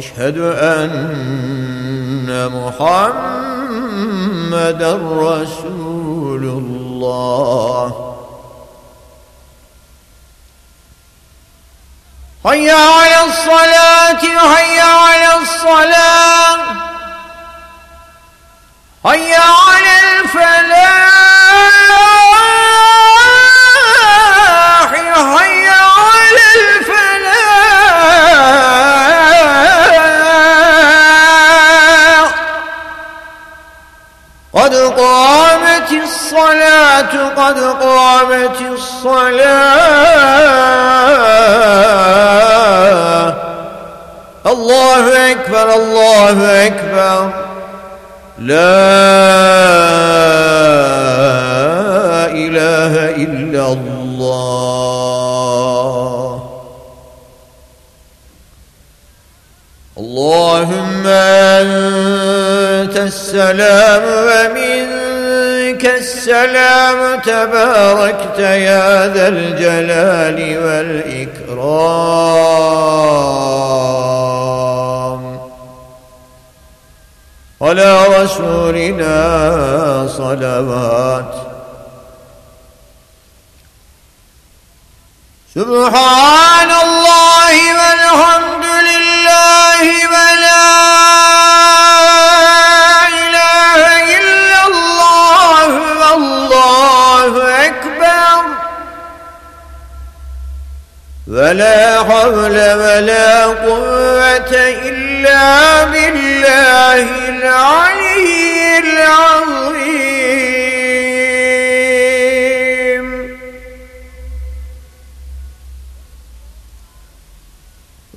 أشهد أن محمد رسول الله. هيا على الصلاة هيا على الصلاة. هيا على قامت الصلاة قد قامت الصلاة. الله أكبر الله أكبر. لا إله إلا الله. اللهم أنت السلام ومنك السلام. تباركت يا ذا الجلال والإكرام. على رسولنا صلوات. سبحان ولا حول ولا قوة إلا بالله العلي العظيم.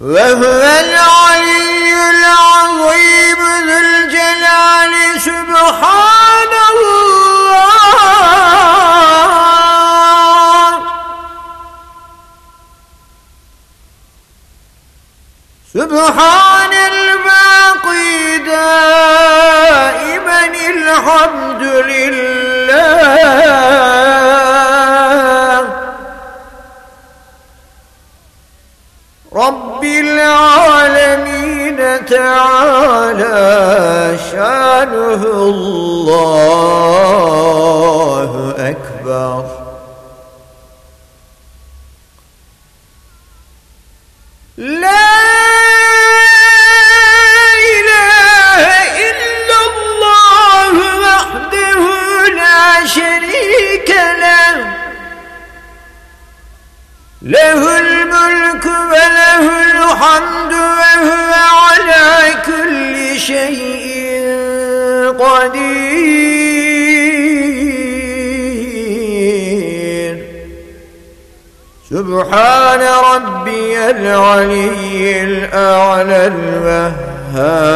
وهو العلي العظيم ذو الجلال سبحان سبحان الباقي دائما الحمد لله. رب العالمين تعالى شانه الله أكبر. لا له الملك وله الحمد وهو على كل شيء قدير. سبحان ربي العلي الأعلى الوهاب.